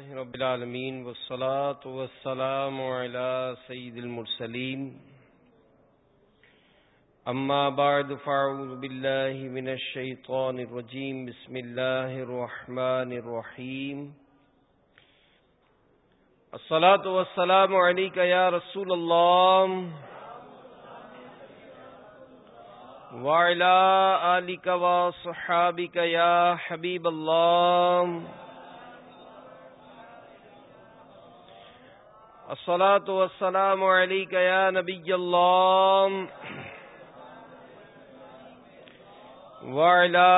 رب العالمين والصلاة والسلام على سيد المرسلين. أما بعد فاعوذ بالله من الشيطان الرجيم. بسم الله الرحمن الرحيم. الصلاة والسلام عليك يا رسول الله. وعلى آلك وصحابك يا حبيب الله. الصلاة والسلام عليك يا نبي الله. وعلى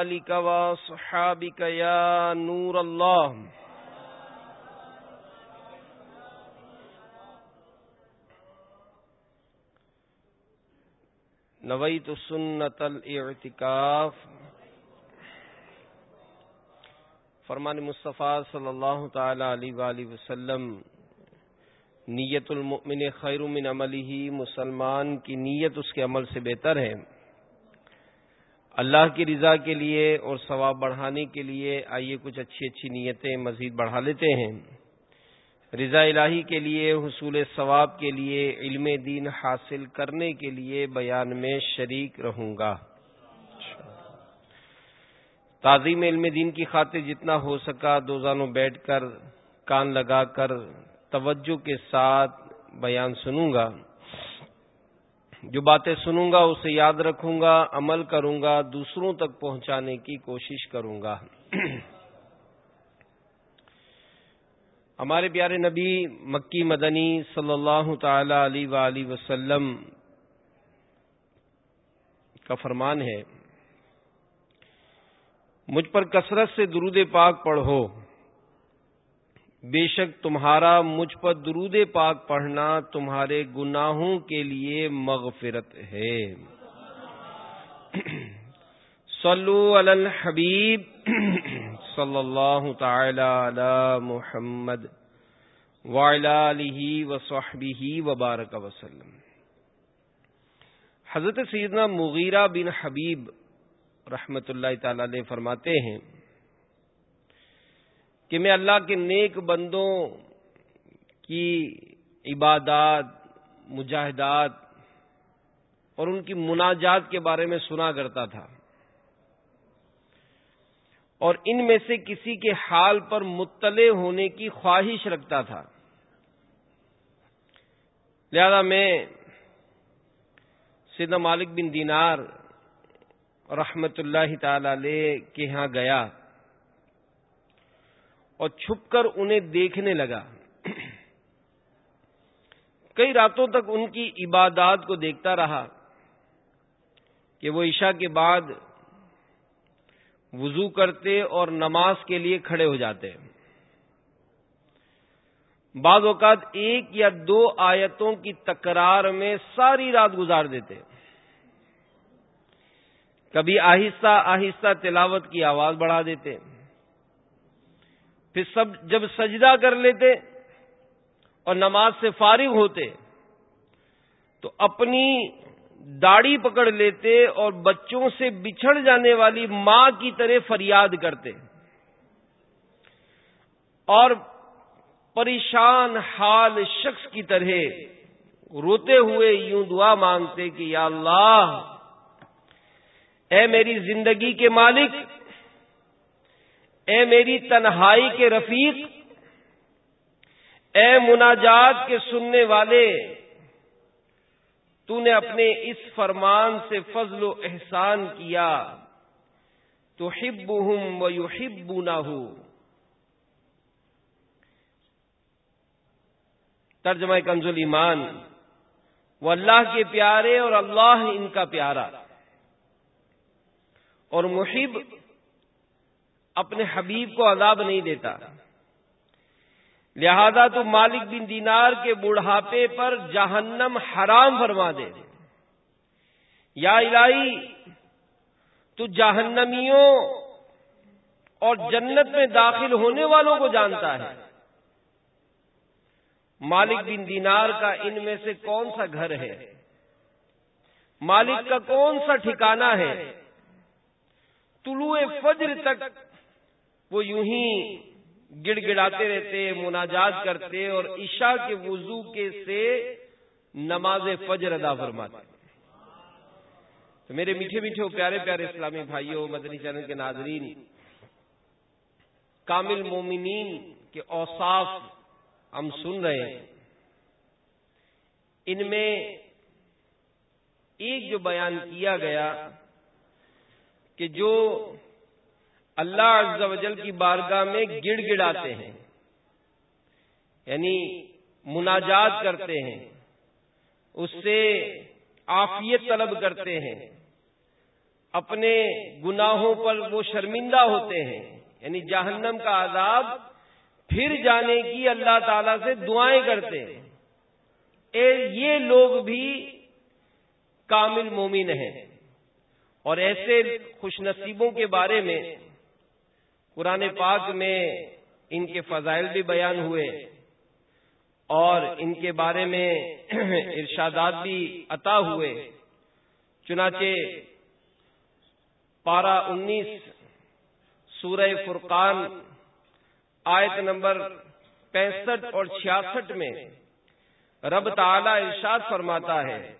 آلك وصحابك يا نور الله. نويت سنة الاعتكاف. فرمان مصطفیٰ صلی اللہ تعالی علیہ وآلہ وسلم نیت المؤمن خیر من عملی ہی مسلمان کی نیت اس کے عمل سے بہتر ہے۔ اللہ کی رضا کے لیے اور ثواب بڑھانے کے لیے آئیے کچھ اچھی اچھی نیتیں مزید بڑھا لیتے ہیں۔ رضا الہی کے لیے، حصول ثواب کے لیے، علم دین حاصل کرنے کے لیے بیان میں شریک رہوں گا۔ تعظیم علم دین کی خاطر جتنا ہو سکا، دو زانوں بیٹھ کر، کان لگا کر توجہ کے ساتھ بیان سنوں گا۔ جو باتیں سنوں گا، اسے یاد رکھوں گا، عمل کروں گا، دوسروں تک پہنچانے کی کوشش کروں گا۔ ہمارے پیارے نبی مکی مدنی صلی اللہ تعالی علیہ وسلم کا فرمان ہے، مجھ پر کثرت سے درود پاک پڑھو۔ بے شک تمہارا مجھ پر درود پاک پڑھنا تمہارے گناہوں کے لیے مغفرت ہے۔ صلو علی الحبیب صلی اللہ تعالی علی محمد وعلی وصحبہ وبارک وسلم۔ حضرت سیدنا مغیرہ بن حبیب رحمت اللہ تعالی علیہ فرماتے ہیں کہ میں اللہ کے نیک بندوں کی عبادات، مجاہدات اور ان کی مناجات کے بارے میں سنا کرتا تھا۔ اور ان میں سے کسی کے حال پر مطلع ہونے کی خواہش رکھتا تھا۔ لہذا میں سیدنا مالک بن دینار رحمت اللہ تعالی علیہ کے ہاں گیا۔ اور چھپ کر انہیں دیکھنے لگا۔ کئی راتوں تک ان کی عبادات کو دیکھتا رہا کہ وہ عشاء کے بعد وضو کرتے اور نماز کے لیے کھڑے ہو جاتے۔ بعض اوقات ایک یا دو آیتوں کی تکرار میں ساری رات گزار دیتے۔ کبھی آہستہ آہستہ تلاوت کی آواز بڑھا دیتے۔ پھر سب جب سجدہ کر لیتے اور نماز سے فارغ ہوتے تو اپنی داڑھی پکڑ لیتے اور بچوں سے بچھڑ جانے والی ماں کی طرح فریاد کرتے اور پریشان حال شخص کی طرح روتے ہوئے یوں دعا مانگتے کہ یا اللہ، اے میری زندگی کے مالک اے میری تنہائی کے رفیق، اے مناجات کے سننے والے، تو نے اپنے اس فرمان سے فضل و احسان کیا۔ تو ہب ہوں و یو ہب نہ ہو ترجمہ کنزل ایمان۔ وہ اللہ کے پیارے اور اللہ ان کا پیارا۔ اور محب اپنے حبیب کو عذاب نہیں دیتا۔ لہذا تو مالک بن دینار کے بڑھاپے پر جہنم حرام فرما دے۔ یا الہی، تو جہنمیوں اور جنت میں داخل ہونے والوں کو جانتا ہے۔ مالک بن دینار کا ان میں سے کون سا گھر ہے؟ مالک کا کون سا ٹھکانہ ہے؟ طلوع فجر تک وہ یوں ہی گڑ گڑاتے رہتے، مناجات کرتے اور عشاء کے وضو کے سے نماز فجر ادا فرماتے۔ تو میرے میٹھے میٹھے پیارے پیارے اسلامی بھائیوں، مدنی چینل کے ناظرین، کامل مومنین کے اوصاف ہم سن رہے ہیں۔ ان میں ایک جو بیان کیا گیا کہ جو اللہ عز و جل کی بارگاہ میں گڑ گڑاتے ہیں۔ یعنی مناجات کرتے ہیں۔ اس سے آفیت طلب کرتے ہیں۔ اپنے گناہوں پر وہ شرمندہ ہوتے ہیں۔ یعنی جہنم کا عذاب پھر جانے کی اللہ تعالی سے دعائیں کرتے ہیں۔ اے یہ لوگ بھی کامل مومن ہیں۔ اور ایسے خوش نصیبوں کے بارے میں قرآن پاک میں ان کے فضائل بھی بیان ہوئے اور ان کے بارے میں ارشادات بھی عطا ہوئے۔ چنانچہ پارہ انیس سورہ فرقان آیت نمبر پینسٹھ اور چھیاسٹھ میں رب تعالی ارشاد فرماتا ہے۔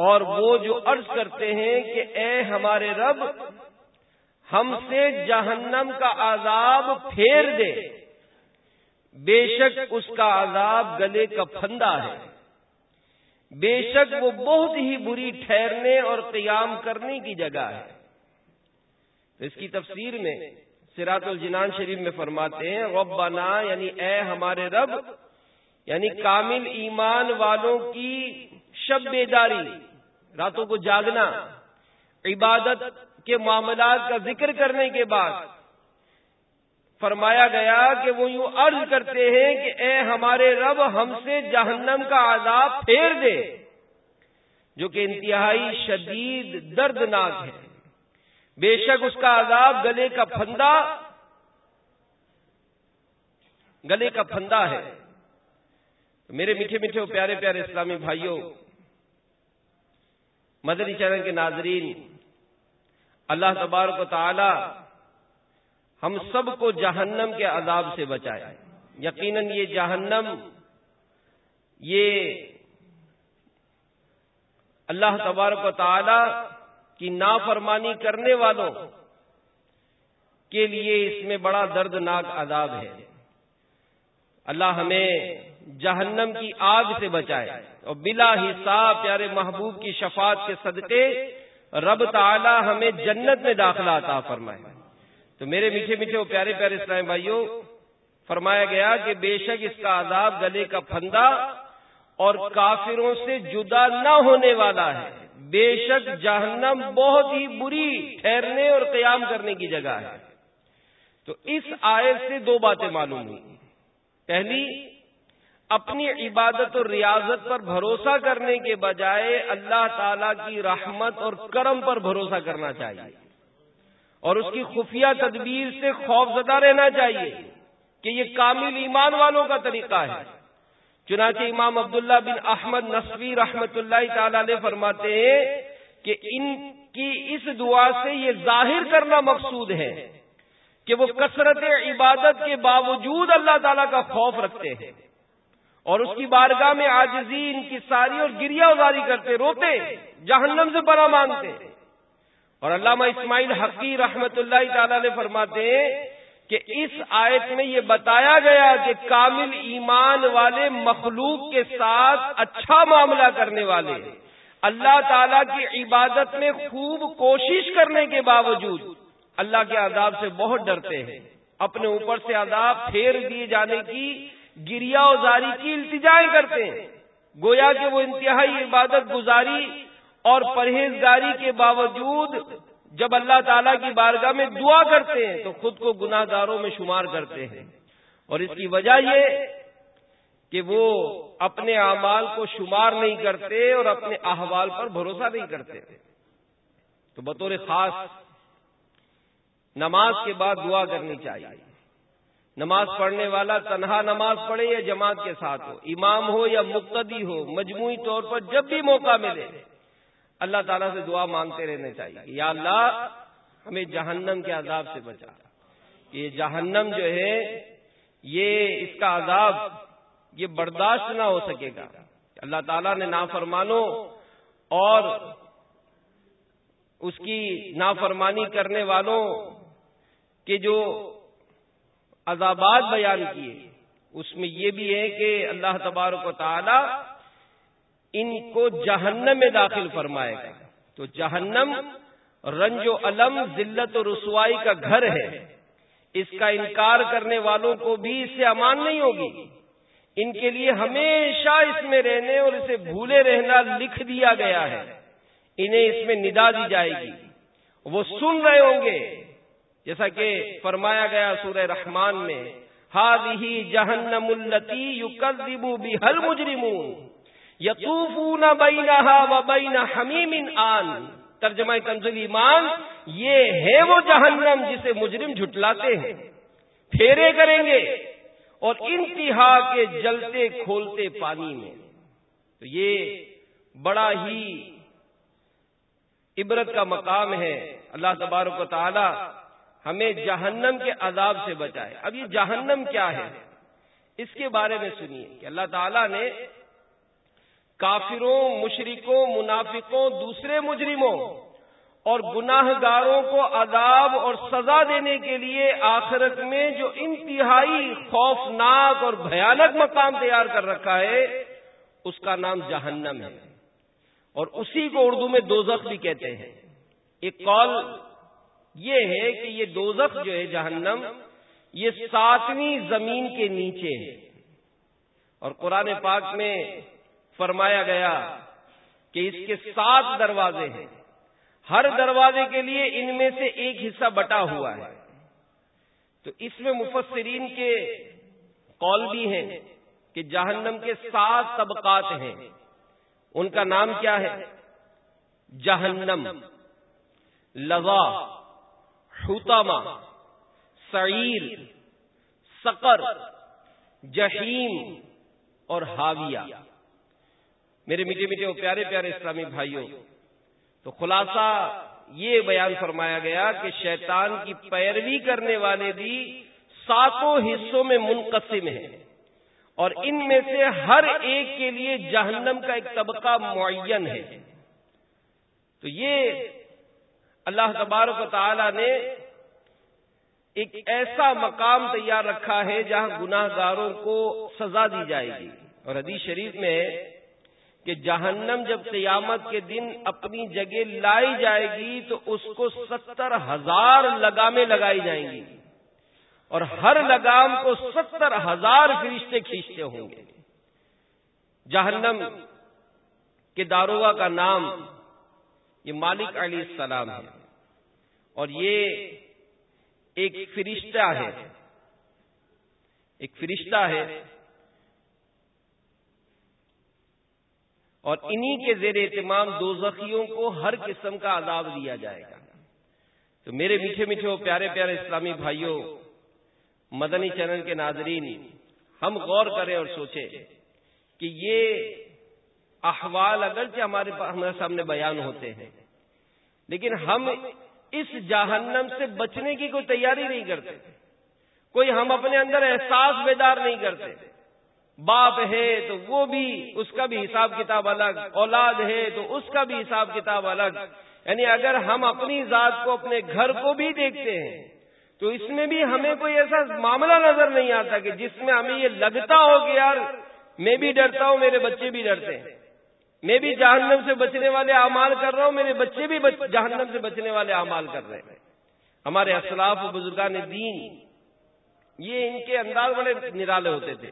اور وہ جو عرض کرتے ہیں کہ اے ہمارے رب، ہم سے جہنم کا عذاب پھیر دے۔ بے شک اس کا عذاب گلے کا پھندا ہے۔ بے شک وہ بہت ہی بری ٹھہرنے اور قیام کرنے کی جگہ ہے۔ اس کی تفسیر میں سراط الجنان شریف میں فرماتے ہیں، ربنا یعنی اے ہمارے رب یعنی کامل ایمان والوں کی شب بیداری۔ راتوں کو جاگنا، عبادت کے معاملات کا ذکر کرنے کے بعد فرمایا گیا کہ وہ یوں عرض کرتے ہیں کہ اے ہمارے رب، ہم سے جہنم کا عذاب پھیر دے، جو کہ انتہائی شدید دردناک ہے۔ بے شک اس کا عذاب گلے کا پھندا، گلے کا پھندا ہے۔ میرے میٹھے میٹھے پیارے پیارے اسلامی بھائیوں مدنی چینل کے ناظرین، اللہ تبارک و تعالی ہم سب کو جہنم کے عذاب سے بچائے۔ یقیناً یہ جہنم، یہ اللہ تبارک و تعالی کی نافرمانی کرنے والوں کے لیے اس میں بڑا دردناک عذاب ہے۔ اللہ ہمیں جہنم کی آگ سے بچائے۔ اور بلا حساب پیارے محبوب کی شفاعت کے صدقے رب تعالی ہمیں جنت میں داخلہ عطا فرمائے۔ تو میرے میٹھے میٹھے پیارے پیارے اسلام بھائیوں، فرمایا گیا کہ بے شک اس کا عذاب گلے کا پھندا اور کافروں سے جدا نہ ہونے والا ہے۔ بے شک جہنم بہت ہی بری ٹھہرنے اور قیام کرنے کی جگہ ہے۔ تو اس آیت سے دو باتیں معلوم ہوئی۔ پہلی اپنی عبادت اور ریاضت پر بھروسہ کرنے کے بجائے اللہ تعالی کی رحمت اور کرم پر بھروسہ کرنا چاہیے۔ اور اس کی خفیہ تدبیر سے خوف زدہ رہنا چاہیے کہ یہ کامل ایمان والوں کا طریقہ ہے۔ چنانچہ امام عبداللہ بن احمد نصوی رحمت اللہ تعالی علیہ فرماتے ہیں کہ ان کی اس دعا سے یہ ظاہر کرنا مقصود ہے کہ وہ کثرت عبادت کے باوجود اللہ تعالی کا خوف رکھتے ہیں۔ اور اس کی بارگاہ میں آجزی ان کی ساری اور گریا ازاری کرتے روتے، جہنم سے بنا مانگتے۔ اور علامہ اسماعیل حقی رحمت اللہ تعالی علیہ فرماتے ہیں کہ اس آیت میں یہ بتایا گیا کہ کامل ایمان والے مخلوق کے ساتھ اچھا معاملہ کرنے والے، اللہ تعالی کی عبادت میں خوب کوشش کرنے کے باوجود اللہ کے عذاب سے بہت ڈرتے ہیں۔ اپنے اوپر سے عذاب پھیر دیے جانے کی گریا ازاری کی التجائیں کرتے ہیں۔ گویا کہ وہ انتہائی عبادت گزاری اور پرہیزگاری کے باوجود جب اللہ تعالیٰ کی بارگاہ میں دعا کرتے ہیں تو خود کو گناہ گاروں میں شمار کرتے ہیں۔ اور اس کی وجہ یہ کہ وہ اپنے اعمال کو شمار نہیں کرتے اور اپنے احوال پر بھروسہ نہیں کرتے۔ تو بطور خاص نماز کے بعد دعا کرنی چاہیے۔ نماز پڑھنے والا تنہا نماز پڑھے یا جماعت کے ساتھ ہو، امام ہو یا مقتدی ہو، مجموعی طور پر جب بھی موقع ملے، اللہ تعالیٰ سے دعا مانگتے رہنے چاہیے یا اللہ ہمیں جہنم کے عذاب سے بچا۔ یہ جہنم جو ہے، یہ اس کا عذاب، یہ برداشت نہ ہو سکے گا۔ اللہ تعالیٰ نے نافرمانوں اور اس کی نافرمانی کرنے والوں کے جو عذابات بیان کیے۔ اس میں یہ بھی ہے کہ اللہ تبارک و تعالی ان کو جہنم میں داخل فرمائے گا۔ تو جہنم رنج و علم، ذلت و رسوائی کا گھر ہے۔ اس کا انکار کرنے والوں کو بھی اس سے امان نہیں ہوگی۔ ان کے لیے ہمیشہ اس میں رہنے اور اسے بھولے رہنا لکھ دیا گیا ہے۔ انہیں اس میں ندا دی جائے گی۔ وہ سن رہے ہوں گے۔ جیسا کہ فرمایا گیا سورہ رحمان میں ہی جہنم التی یو کبو بھی ہل مجرم یقوف نہ حمیم آن. ترجمہ کنزل ایمان، یہ ہے وہ جہنم جسے مجرم جھٹلاتے ہیں، پھیرے کریں گے اور انتہا کے جلتے کھولتے پانی میں۔ تو یہ بڑا ہی عبرت کا مقام ہے۔ اللہ تبارک و تعالی ہمیں جہنم کے عذاب سے بچائے۔ اب یہ جہنم کیا ہے؟ اس کے بارے میں سنیے کہ اللہ تعالیٰ نے کافروں، مشرکوں، منافقوں، دوسرے مجرموں اور گناہ گاروں کو عذاب اور سزا دینے کے لیے آخرت میں جو انتہائی خوفناک اور بھیانک مقام تیار کر رکھا ہے، اس کا نام جہنم ہے۔ اور اسی کو اردو میں دوزخ بھی کہتے ہیں۔ ایک کال یہ ہے کہ یہ دوزخ جو ہے جہنم، یہ ساتویں زمین کے نیچے ہے۔ اور قرآن پاک میں فرمایا گیا کہ اس کے سات دروازے ہیں۔ ہر دروازے کے لیے ان میں سے ایک حصہ بٹا ہوا ہے۔ تو اس میں مفسرین کے قول بھی ہیں کہ جہنم کے سات طبقات ہیں۔ ان کا نام کیا ہے؟ جہنم لوا حتما سعیر، سقر، جہیم اور ہاویہ میرے میٹھے میٹھے اور پیارے پیارے اسلامی بھائیوں، تو خلاصہ یہ بیان فرمایا گیا کہ شیطان کی پیروی کرنے والے بھی ساتوں حصوں میں منقسم ہیں اور ان میں سے ہر ایک کے لیے جہنم کا ایک طبقہ معین ہے۔ تو یہ اللہ تبارک و تعالی نے ایک ایسا مقام تیار رکھا ہے جہاں گناہ گاروں کو سزا دی جائے گی۔ اور حدیث شریف میں کہ جہنم جب قیامت کے دن اپنی جگہ لائی جائے گی تو اس کو ستر ہزار لگامیں لگائی جائیں گی۔ اور ہر لگام کو ستر ہزار فرشتے کھینچتے ہوں گے۔ جہنم کے داروگا کا نام یہ مالک علی السلام ہے اور یہ ایک فرشتہ ہے۔ ایک فرشتہ ہے۔ اور انہی کے زیر اہتمام دو زخیوں کو ہر قسم کا عذاب دیا جائے گا۔ تو میرے میٹھے میٹھے اور پیارے پیارے اسلامی بھائیوں، مدنی چینل کے ناظرین، ہم غور کریں اور سوچیں کہ یہ احوال اگرچہ ہمارے ہمارے سامنے بیان ہوتے ہیں، لیکن ہم اس جہنم سے بچنے کی کوئی تیاری نہیں کرتے۔ کوئی ہم اپنے اندر احساس بیدار نہیں کرتے۔ باپ ہے تو وہ بھی اس کا بھی حساب کتاب الگ، اولاد ہے تو اس کا بھی حساب کتاب الگ۔ یعنی اگر ہم اپنی ذات کو اپنے گھر کو بھی دیکھتے ہیں، تو اس میں بھی ہمیں کوئی ایسا معاملہ نظر نہیں آتا کہ جس میں ہمیں یہ لگتا ہو کہ یار میں بھی ڈرتا ہوں، میرے بچے بھی ڈرتے ہیں۔ میں بھی جہنم سے بچنے والے اعمال کر رہا ہوں، میرے بچے بھی جہنم سے بچنے والے اعمال کر رہے ہیں۔ ہمارے اسلاف و بزرگان دین، یہ ان کے انداز بڑے نرالے ہوتے تھے۔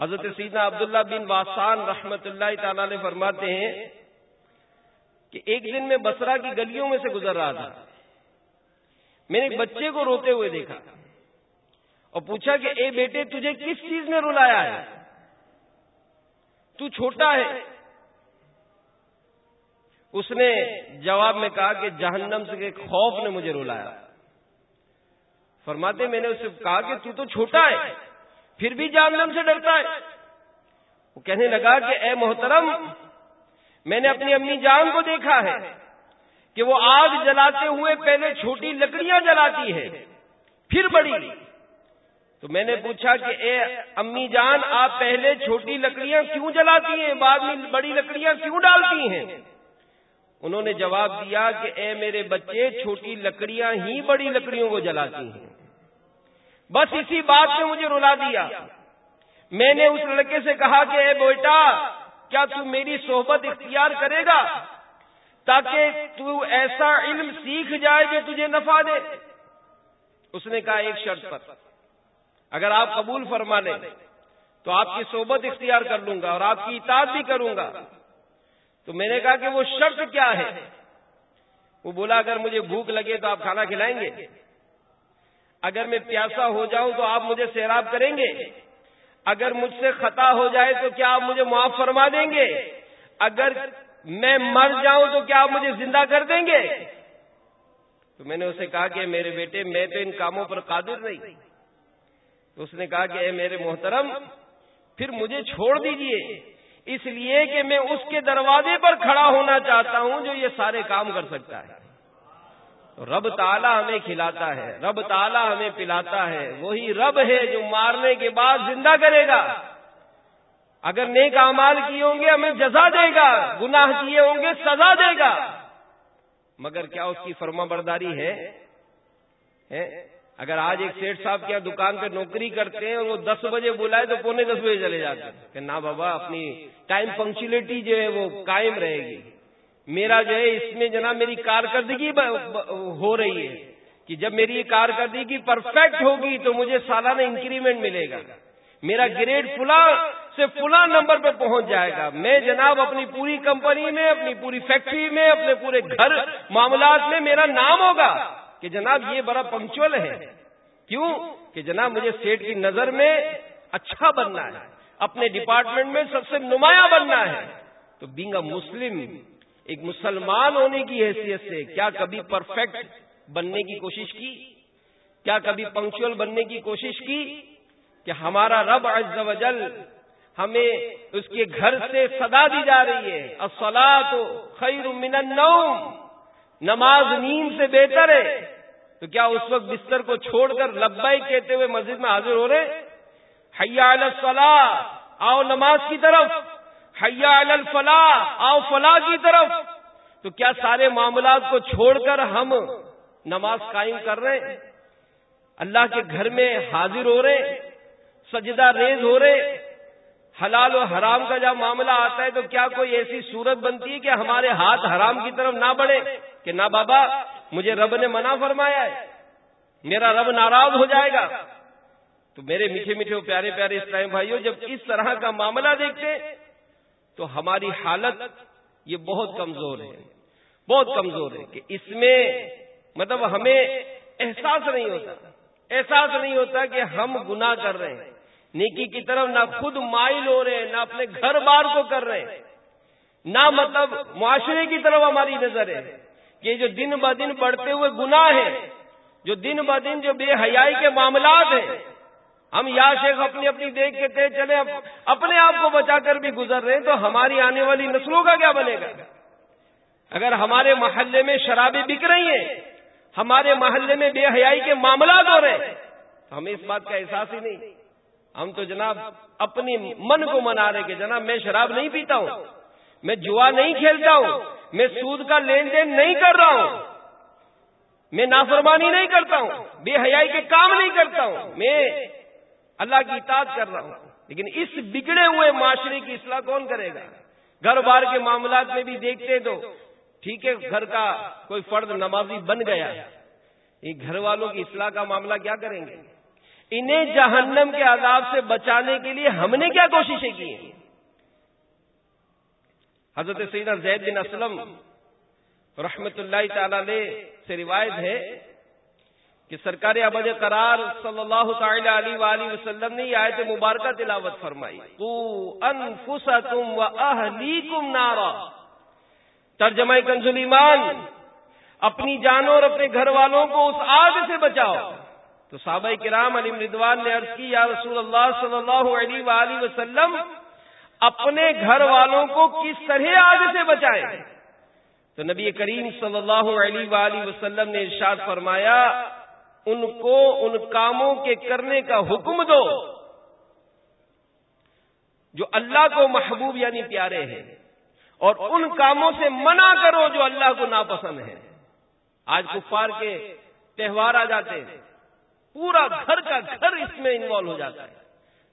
حضرت سیدنا عبداللہ بن واسان رحمت اللہ تعالی نے فرماتے ہیں کہ ایک دن میں بسرا کی گلیوں میں سے گزر رہا تھا۔ میں نے ایک بچے کو روتے ہوئے دیکھا اور پوچھا کہ، اے بیٹے، تجھے کس چیز نے رلایا ہے؟ تو چھوٹا ہے۔ اس نے جواب میں کہا کہ جہنم سے خوف نے مجھے رلایا۔ فرماتے میں نے اسے کہا کہ تو تو چھوٹا ہے، پھر بھی جہنم سے ڈرتا ہے۔ وہ کہنے لگا کہ، اے محترم، میں نے اپنی امی جان کو دیکھا ہے کہ وہ آگ جلاتے ہوئے پہلے چھوٹی لکڑیاں جلاتی ہے، پھر بڑی۔ تو میں نے پوچھا کہ، اے امی جان، آپ پہلے چھوٹی لکڑیاں کیوں جلاتی ہیں؟ بعد میں بڑی لکڑیاں کیوں ڈالتی ہیں؟ انہوں نے جواب دیا کہ اے میرے بچے، چھوٹی لکڑیاں ہی بڑی لکڑیوں کو جلاتی ہیں۔ بس اسی بات نے مجھے رلا دیا۔ میں نے اس لڑکے سے کہا کہ اے بیٹا، کیا تو میری صحبت اختیار کرے گا تاکہ تو ایسا علم سیکھ جائے جو تجھے نفع دے؟ اس نے کہا ایک شرط پر۔ اگر آپ قبول فرما لیں تو آپ کی صحبت اختیار کر لوں گا اور آپ کی اطاعت بھی کروں گا۔ تو میں نے کہا کہ وہ شرط کیا ہے؟ وہ بولا اگر مجھے بھوک لگے تو آپ کھانا کھلائیں گے۔ اگر میں پیاسا ہو جاؤں تو آپ مجھے سیراب کریں گے۔ اگر مجھ سے خطا ہو جائے تو کیا آپ مجھے معاف فرما دیں گے؟ اگر میں مر جاؤں تو کیا آپ مجھے زندہ کر دیں گے؟ تو میں نے اسے کہا کہ میرے بیٹے، میں تو ان کاموں پر قادر نہیں۔ تو اس نے کہا کہ اے میرے محترم، پھر مجھے چھوڑ دیجیے۔ اس لیے کہ میں اس کے دروازے پر کھڑا ہونا چاہتا ہوں جو یہ سارے کام کر سکتا ہے۔ رب تعالی ہمیں کھلاتا ہے، رب تعالی ہمیں پلاتا ہے۔ وہی رب ہے جو مارنے کے بعد زندہ کرے گا۔ اگر نیک امال کیے ہوں گے، ہمیں جزا دے گا۔ گناہ کیے ہوں گے، سزا دے گا۔ مگر کیا اس کی فرما برداری ہے؟ اگر آج ایک سیٹ صاحب کیا دکان پہ نوکری کرتے ہیں اور وہ دس بجے بلائے تو پونے دس بجے چلے جاتے ہیں۔ کہ نہ بابا، اپنی ٹائم پنکچولیٹی جو ہے وہ قائم رہے گی۔ میرا جو ہے، اس میں جناب میری کارکردگی ہو رہی ہے کہ جب میری یہ کارکردگی پرفیکٹ ہوگی تو مجھے سالانہ انکریمنٹ ملے گا۔ میرا گریڈ فلاں سے فلاں نمبر پہ پہنچ جائے گا۔ میں جناب اپنی پوری کمپنی میں، اپنی پوری فیکٹری میں، اپنے پورے گھر، معاملات میں میرا نام ہوگا۔ کہ جناب یہ بڑا پنکچل ہے۔ کیوں؟ کہ جناب مجھے سیٹ کی نظر میں اچھا بننا ہے۔ اپنے ڈپارٹمنٹ میں سب سے نمایاں بننا ہے۔ تو بینگ اے مسلم ایک مسلمان ہونے کی حیثیت سے کیا کبھی پرفیکٹ بننے کی کوشش کی؟ کیا کبھی پنکچل بننے کی کوشش کی؟ کہ ہمارا رب عز و جل ہمیں اس کے گھر سے صدا دی جا رہی ہے۔ اصلا تو خیر من النوم۔ نماز نیند سے بہتر ہے۔ تو کیا اس وقت بستر کو چھوڑ کر لبائی کہتے ہوئے مسجد میں حاضر ہو رہے؟ حیا الصلاح، آؤ نماز کی طرف۔ حیا الفلاح، آؤ فلاح کی طرف۔ تو کیا سارے معاملات کو چھوڑ کر ہم نماز قائم کر رہے ہیں؟ اللہ کے گھر میں حاضر ہو رہے سجدہ ریز ہو رہے حلال و حرام کا جب معاملہ آتا ہے تو کیا کوئی ایسی صورت بنتی ہے کہ ہمارے ہاتھ حرام کی طرف نہ بڑھے کہ نہ بابا، مجھے رب نے منع فرمایا ہے، میرا رب ناراض ہو جائے گا۔ تو میرے میٹھے میٹھے پیارے پیارے اسلام بھائیوں جب اس طرح کا معاملہ دیکھتے تو ہماری حالت یہ بہت کمزور ہے۔ بہت کمزور ہے کہ اس میں مطلب ہمیں احساس نہیں ہوتا۔ احساس نہیں ہوتا کہ ہم گناہ کر رہے ہیں۔ نیکی کی طرف نہ خود مائل ہو رہے ہیں، نہ اپنے گھر بار کو کر رہے ہیں۔ نہ مطلب معاشرے کی طرف ہماری نظر ہے کہ جو دن ب دن بڑھتے ہوئے گناہ ہیں، جو دن ب دن جو بے حیائی کے معاملات ہیں۔ ہم یا شیخ اپنی اپنی دیکھ کے تھے چلے اپنے آپ کو بچا کر بھی گزر رہے ہیں تو ہماری آنے والی نسلوں کا کیا بنے گا؟ اگر ہمارے محلے میں شرابیں بک رہی ہیں، ہمارے محلے میں بے حیائی کے معاملات ہو رہے ہیں، تو ہمیں اس بات کا احساس ہی نہیں۔ ہم تو جناب اپنی من کو منا رہے کہ جناب میں شراب نہیں پیتا ہوں، میں جوا نہیں کھیلتا ہوں، میں سود کا لین دین نہیں کر رہا ہوں، میں نافرمانی نہیں کرتا ہوں، بے حیائی کے کام نہیں کرتا ہوں، میں اللہ کی اطاعت کر رہا ہوں۔ لیکن اس بگڑے ہوئے معاشرے کی اصلاح کون کرے گا؟ گھر بار کے معاملات میں بھی دیکھتے تو ٹھیک ہے، گھر کا کوئی فرد نمازی بن گیا۔ یہ گھر والوں کی اصلاح کا معاملہ کیا کریں گے؟ انہیں جہنم کے عذاب سے بچانے کے لیے ہم نے کیا کوششیں کی ہیں؟ حضرت سیدہ زید بن اسلم رحمت اللہ تعالی سے روایت ہے کہ سرکار ابد قرار صلی اللہ تعالی علیہ وآلہ وسلم نے یہ آیت مبارکہ تلاوت فرمائی۔ تو انفسکم و اہلیکم نارا۔ ترجمہ کنزل ایمان اپنی جانوں اور اپنے گھر والوں کو اس آگ سے بچاؤ۔ تو صحابہ کرام علی مردوان نے عرض کی، یا رسول اللہ صلی اللہ علیہ وآلہ وسلم، اپنے گھر والوں کو کس طرح آگ سے بچائے تو نبی کریم صلی اللہ علیہ وآلہ وسلم نے ارشاد فرمایا، ان کو، ان کاموں کے کرنے کا حکم دو جو اللہ کو محبوب یعنی پیارے ہیں، اور ان کاموں سے منع کرو جو اللہ کو ناپسند ہے آج کفار کے تہوار آ جاتے ہیں۔ پورا گھر کا گھر اس میں انوالو ہو جاتا ہے۔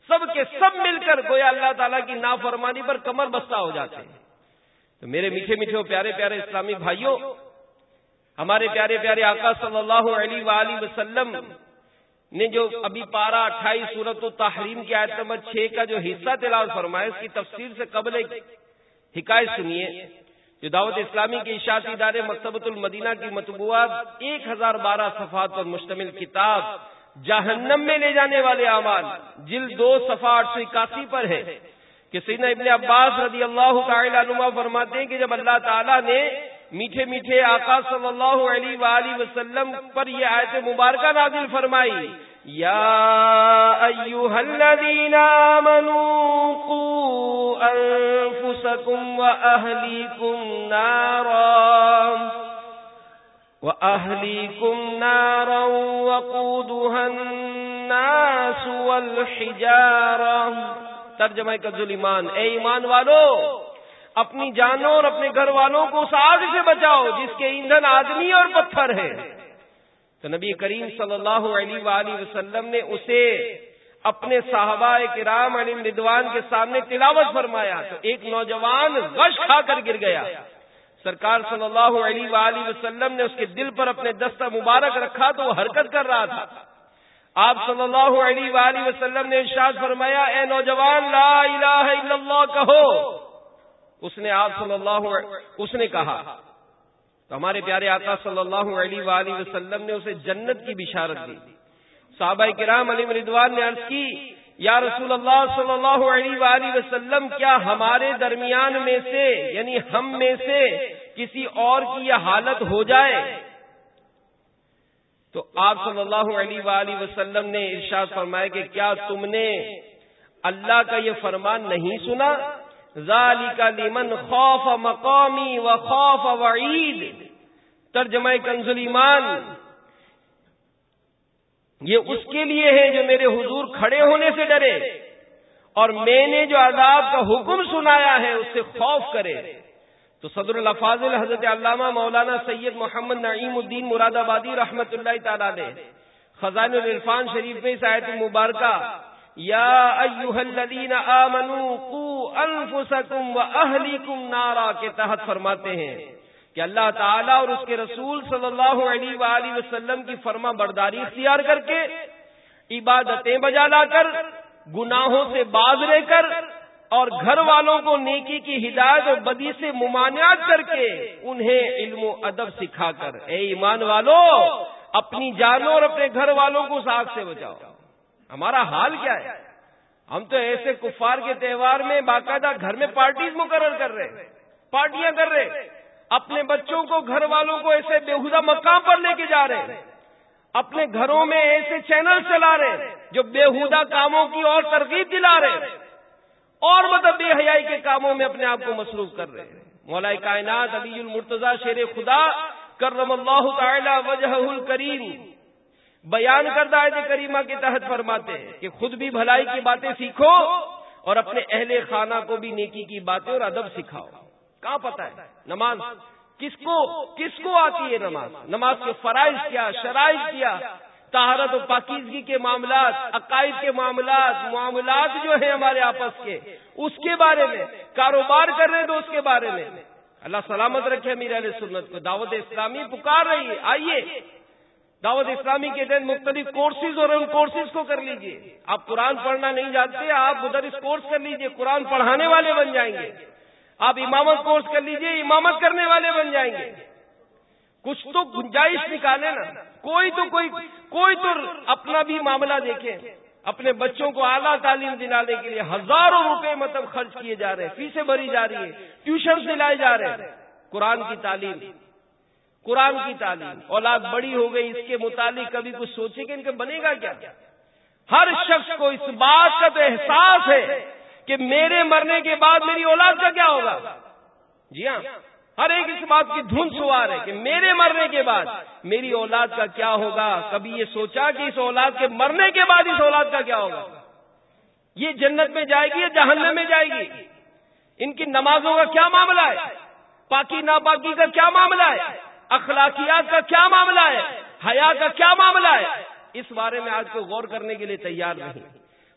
سب کے سب مل کر گویا اللہ تعالیٰ کی نافرمانی پر کمر بستہ ہو جاتے ہیں۔ تو میرے میٹھے میٹھے پیارے پیارے اسلامی بھائیوں، ہمارے پیارے پیارے آقا صلی اللہ علیہ وآلہ وسلم نے جو ابھی پارہ اٹھائیس صورت و تحریم کی آیت نمبر چھ کا جو حصہ تلاوت فرمایا، اس کی تفصیل سے قبل ایک حکایت سنیے۔ جو دعوت اسلامی کے اشاعتی ادارے مکتبۃ المدینہ کی مطبوعات، ایک ہزار بارہ صفحات پر مشتمل کتاب، جہنم میں لے جانے والے اعمال، جلد دو صفحہ آٹھ سو اکاسی پر ہے۔ کہ سیدنا ابن عباس رضی اللہ تعالی عنہ فرماتے ہیں کہ جب اللہ تعالیٰ نے میٹھے میٹھے آقا صلی اللہ علیہ وآلہ وسلم پر یہ آیت مبارکہ نازل فرمائی یا ایوہ الذین آمنوا قو انفسکم و اہلیکم نارا و اہلیکم نارا وقودها الناس والحجارہ ترجمہ کا ظلمان اے ایمان والو، اپنی جانوں اور اپنے گھر والوں کو اس آگ سے بچاؤ جس کے ایندھن آدمی اور پتھر ہے تو نبی کریم صلی اللہ علیہ وآلہ وسلم نے اسے اپنے صحابہ کرام علی ردوان کے سامنے تلاوت فرمایا تو ایک نوجوان غش کھا کر گر گیا۔ سرکار صلی اللہ علیہ وآلہ وسلم نے اس کے دل پر اپنے دستہ مبارک رکھا تو وہ حرکت کر رہا تھا۔ آپ صلی اللہ علیہ وآلہ وسلم نے ارشاد فرمایا، اے نوجوان، لا الہ الا اللہ کہو۔ اس نے آپ صلی اللہ اس نے کہا تو ہمارے پیارے آقا صلی اللہ علیہ وآلہ وسلم نے اسے جنت کی بشارت دی۔ صحابہ کرام علی مردوان نے عرض کی، یا رسول اللہ صلی اللہ علیہ وآلہ وسلم، کیا ہمارے درمیان میں سے یعنی ہم میں سے کسی اور کی یہ حالت ہو جائے؟ تو آپ صلی اللہ علیہ وآلہ وسلم نے ارشاد فرمایا کہ کیا تم نے اللہ کا یہ فرمان نہیں سنا؟ ذالک لمن خوف مقامی و خوف وعید. ترجمہ کنزل ایمان. یہ اس کے لیے ہے جو میرے حضور کھڑے ہونے سے ڈرے اور میں نے جو عذاب کا حکم سنایا ہے اس سے خوف کرے. تو صدر الفاظل حضرت علامہ مولانا سید محمد نعیم الدین مراد آبادی رحمت اللہ تعالی خزان الرفان شریف میں آیت مبارکہ یا ایوہ الذین آمنوا قو انفسکم و اہلیکم نارا کے تحت فرماتے ہیں کہ اللہ تعالیٰ اور اس کے رسول صلی اللہ علیہ وآلہ وسلم کی فرما برداری اختیار کر کے عبادتیں بجا لا کر، گناہوں سے باز رہ کر اور گھر والوں کو نیکی کی ہدایت اور بدی سے ممانعت کر کے انہیں علم و ادب سکھا کر۔ اے ایمان والو، اپنی جانوں اور اپنے گھر والوں کو ساتھ سے بچاؤ۔ ہمارا حال کیا ہے؟ ہم تو ایسے کفار کے تہوار میں باقاعدہ گھر میں پارٹیز مقرر کر رہے پارٹیاں کر رہے اپنے بچوں کو، گھر والوں کو ایسے بےحدہ مقام پر لے کے جا رہے اپنے گھروں میں ایسے چینل چلا رہے جو بےحدہ کاموں کی اور ترغیب دلا رہے اور مطلب بے حیائی کے کاموں میں اپنے آپ کو مصروف کر رہے مولا کائنات علی المرتضی شیر خدا کرم اللہ تعالی وجہ الکریم۔ بیان کردہ آیت کریمہ کے تحت فرماتے ہیں کہ خود بھی بھلائی کی باتیں سیکھو اور اپنے اہل خانہ کو بھی نیکی کی باتیں اور ادب سکھاؤ۔ کہاں پتا ہے؟ نماز۔ کس کو؟ کس کو آتی ہے نماز؟ نماز کے فرائض کیا؟ شرائط کیا؟ تہارت و پاکیزگی کے معاملات، عقائد کے معاملات معاملات جو ہیں ہمارے آپس کے، اس کے بارے میں، کاروبار کر رہے تو اس کے بارے میں۔ اللہ سلامت رکھے میرے علیہ سنت کو۔ دعوت اسلامی پکار رہی ہے۔ آئیے۔ دعوت اسلامی کے دن مختلف کورسز اور ان کورسز کو کر لیجیے۔ آپ قرآن پڑھنا نہیں جانتے، آپ ادھر اس کورس کر لیجیے، قرآن پڑھانے والے بن جائیں گے۔ آپ امامت کورس کر لیجیے، امامت کرنے والے بن جائیں گے۔ کچھ تو گنجائش نکالے نا۔ کوئی تو کوئی کوئی تو اپنا بھی معاملہ دیکھے۔ اپنے بچوں کو اعلیٰ تعلیم دلانے کے لیے ہزاروں روپے مطلب خرچ کیے جا رہے ہیں۔ فیسیں بھری جا رہی ہے ٹیوشن دلائے جا رہے ہیں۔ قرآن کی تعلیم قرآن کی تعلیم۔ اولاد بڑی ہو گئی، اس کے متعلق کبھی کچھ سوچے کہ ان کا بنے گا کیا؟ ہر شخص کو اس بات کا تو احساس ہے کہ میرے مرنے کے بعد میری اولاد کا کیا ہوگا؟ جی ہاں ہر ایک اس بات کی دھن سوار ہے کہ میرے مرنے کے بعد میری اولاد کا کیا ہوگا؟ کبھی یہ سوچا کہ اس اولاد کے مرنے کے بعد اس اولاد کا کیا ہوگا؟ یہ جنت میں جائے گی یا جہنم میں جائے گی؟ ان کی نمازوں کا کیا معاملہ ہے؟ پاکی ناپاکی کا کیا معاملہ ہے؟ اخلاقیات کا کیا معاملہ ہے؟ حیا کا کیا معاملہ ہے؟ اس بارے میں آج کو غور کرنے کے لیے تیار نہیں۔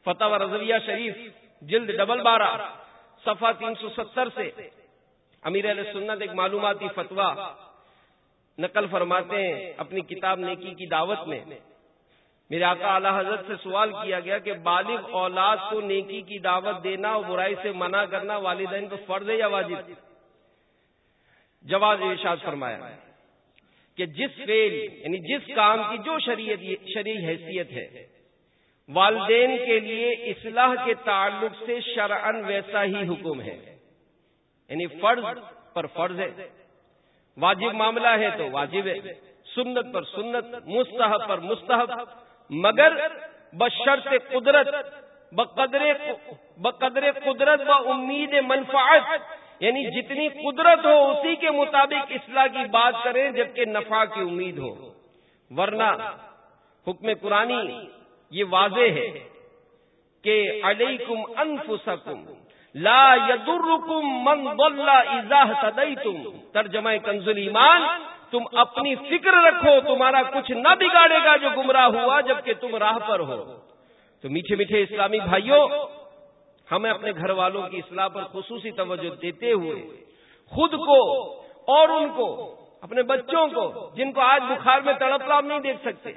فتح و رضویہ شریف، جلد ڈبل بارہ، صفحہ تین سو ستر سے۔ امیر علیہ سنت ایک معلوماتی فتوا نقل فرماتے ہیں اپنی کتاب نیکی کی دعوت میں۔ میرے آقا اعلی حضرت سے سوال کیا گیا کہ بالغ اولاد کو نیکی کی دعوت دینا اور برائی سے منع کرنا والدین کو فرض ہے یا واجب؟ جواز ارشاد فرمایا۔ کہ جس فیل یعنی جس کام کی جو شریعت شریع حیثیت ہے، والدین کے لیے اصلاح کے تعلق سے شرعن ویسا ہی حکم ہے۔ یعنی فرض پر فرض ہے۔ واجب معاملہ ہے تو واجب ہے۔ سنت پر سنت، مستحب پر مستحب۔ مگر بشرط قدرت، بقدر بقدر قدرت و امید منفعت یعنی جتنی قدرت ہو اسی کے مطابق اصلاح کی بات کریں جبکہ نفع کی امید ہو۔ ورنہ حکم قرآنی یہ واضح ہے کہ علیکم انفسکم لا یدرکم من ضل اذا تدیتم ترجمہ کنز ایمان، تم اپنی فکر رکھو، تمہارا کچھ نہ بگاڑے گا جو گمراہ ہوا جبکہ تم راہ پر ہو۔ تو میٹھے میٹھے اسلامی بھائیوں ہمیں اپنے گھر والوں کی اصلاح پر خصوصی توجہ دیتے ہوئے خود کو اور ان کو اپنے بچوں کو جن کو آج بخار میں تڑپ لاپ نہیں دیکھ سکتے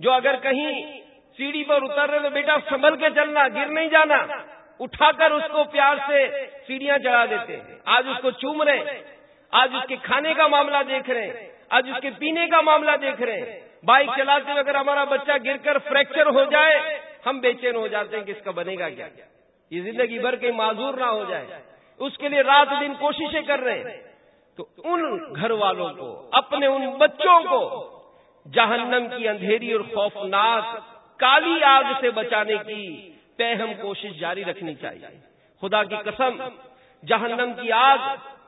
جو اگر کہیں سیڑھی پر اتر رہے تو بیٹا سنبھل کے چلنا گر نہیں جانا اٹھا کر اس کو پیار سے سیڑھیاں چڑھا دیتے ہیں۔ آج اس کو چوم رہے آج اس کے کھانے کا معاملہ دیکھ رہے ہیں آج اس کے پینے کا معاملہ دیکھ رہے ہیں۔ بائک چلاتے ہوئے اگر ہمارا بچہ گر کر فریکچر ہو جائے ہم بے چین ہو جاتے ہیں کہ اس کا بنے گا کیا۔ یہ زندگی بھر کے معذور نہ ہو جائے، اس کے لیے رات دن کوششیں کر رہے ہیں۔ تو ان گھر والوں کو، اپنے ان بچوں کو، جہنم کی اندھیری اور خوفناک کالی آگ سے بچانے کی پہم کوشش جاری رکھنی چاہیے۔ خدا کی قسم، جہنم کی آگ